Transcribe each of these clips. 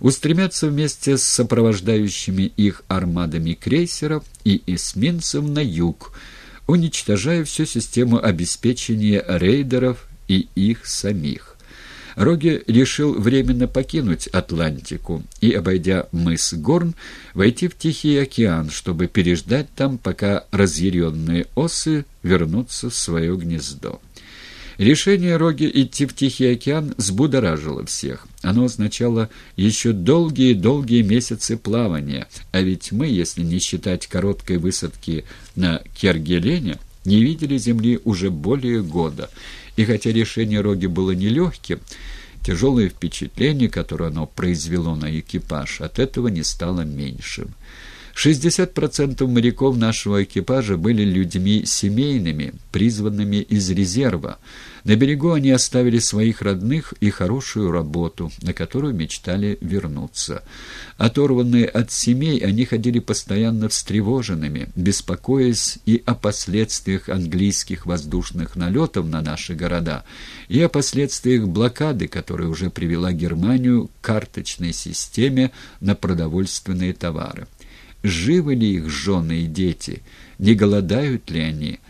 устремятся вместе с сопровождающими их армадами крейсеров и эсминцев на юг, уничтожая всю систему обеспечения рейдеров и их самих. Роги решил временно покинуть Атлантику и, обойдя мыс Горн, войти в Тихий океан, чтобы переждать там, пока разъяренные осы вернутся в свое гнездо. Решение Роги идти в Тихий океан взбудоражило всех. Оно означало еще долгие-долгие месяцы плавания, а ведь мы, если не считать короткой высадки на Кергелене, не видели Земли уже более года. И хотя решение Роги было нелегким, тяжелое впечатление, которое оно произвело на экипаж, от этого не стало меньшим. 60% моряков нашего экипажа были людьми семейными, призванными из резерва. На берегу они оставили своих родных и хорошую работу, на которую мечтали вернуться. Оторванные от семей, они ходили постоянно встревоженными, беспокоясь и о последствиях английских воздушных налетов на наши города, и о последствиях блокады, которая уже привела Германию к карточной системе на продовольственные товары живы ли их жены и дети, не голодают ли они.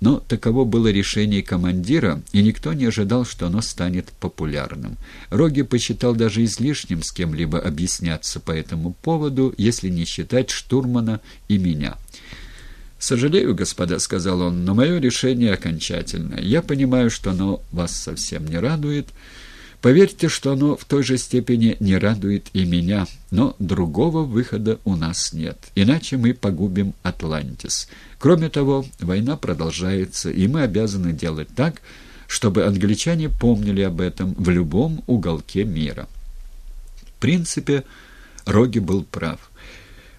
Но таково было решение командира, и никто не ожидал, что оно станет популярным. Роги посчитал даже излишним с кем-либо объясняться по этому поводу, если не считать штурмана и меня. «Сожалею, господа», — сказал он, — «но мое решение окончательное. Я понимаю, что оно вас совсем не радует». Поверьте, что оно в той же степени не радует и меня, но другого выхода у нас нет, иначе мы погубим Атлантис. Кроме того, война продолжается, и мы обязаны делать так, чтобы англичане помнили об этом в любом уголке мира. В принципе, Роги был прав.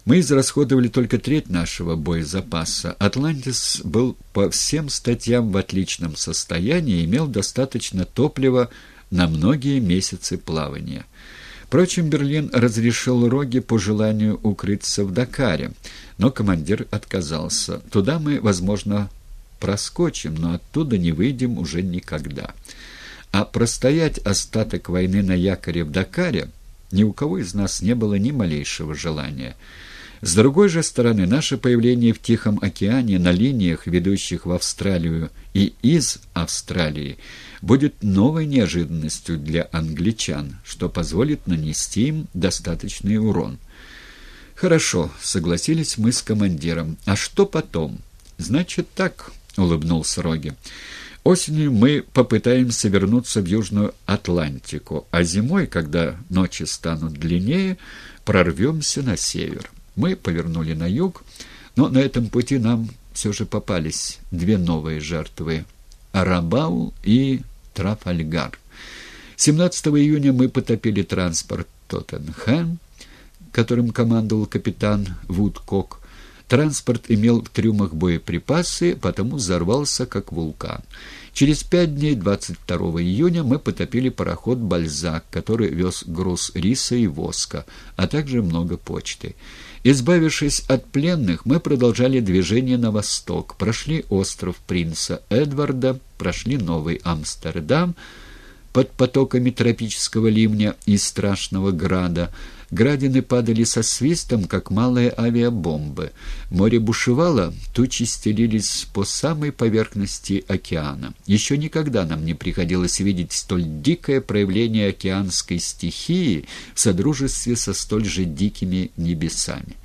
Мы израсходовали только треть нашего боезапаса. «Атлантис» был по всем статьям в отличном состоянии имел достаточно топлива на многие месяцы плавания. Впрочем, Берлин разрешил Роге по желанию укрыться в Дакаре, но командир отказался. Туда мы, возможно, проскочим, но оттуда не выйдем уже никогда. А простоять остаток войны на якоре в Дакаре ни у кого из нас не было ни малейшего желания. С другой же стороны, наше появление в Тихом океане на линиях, ведущих в Австралию и из Австралии, будет новой неожиданностью для англичан, что позволит нанести им достаточный урон. «Хорошо», — согласились мы с командиром. «А что потом?» «Значит так», — улыбнулся Роги. «Осенью мы попытаемся вернуться в Южную Атлантику, а зимой, когда ночи станут длиннее, прорвемся на север». Мы повернули на юг, но на этом пути нам все же попались две новые жертвы – Арабау и Трафальгар. 17 июня мы потопили транспорт «Тоттенхэм», которым командовал капитан Вудкок. Транспорт имел в трюмах боеприпасы, потому взорвался как вулкан. Через пять дней, 22 июня, мы потопили пароход «Бальзак», который вез груз риса и воска, а также много почты. Избавившись от пленных, мы продолжали движение на восток, прошли остров принца Эдварда, прошли Новый Амстердам под потоками тропического ливня и страшного града, Градины падали со свистом, как малые авиабомбы. Море бушевало, тучи стелились по самой поверхности океана. Еще никогда нам не приходилось видеть столь дикое проявление океанской стихии в содружестве со столь же дикими небесами.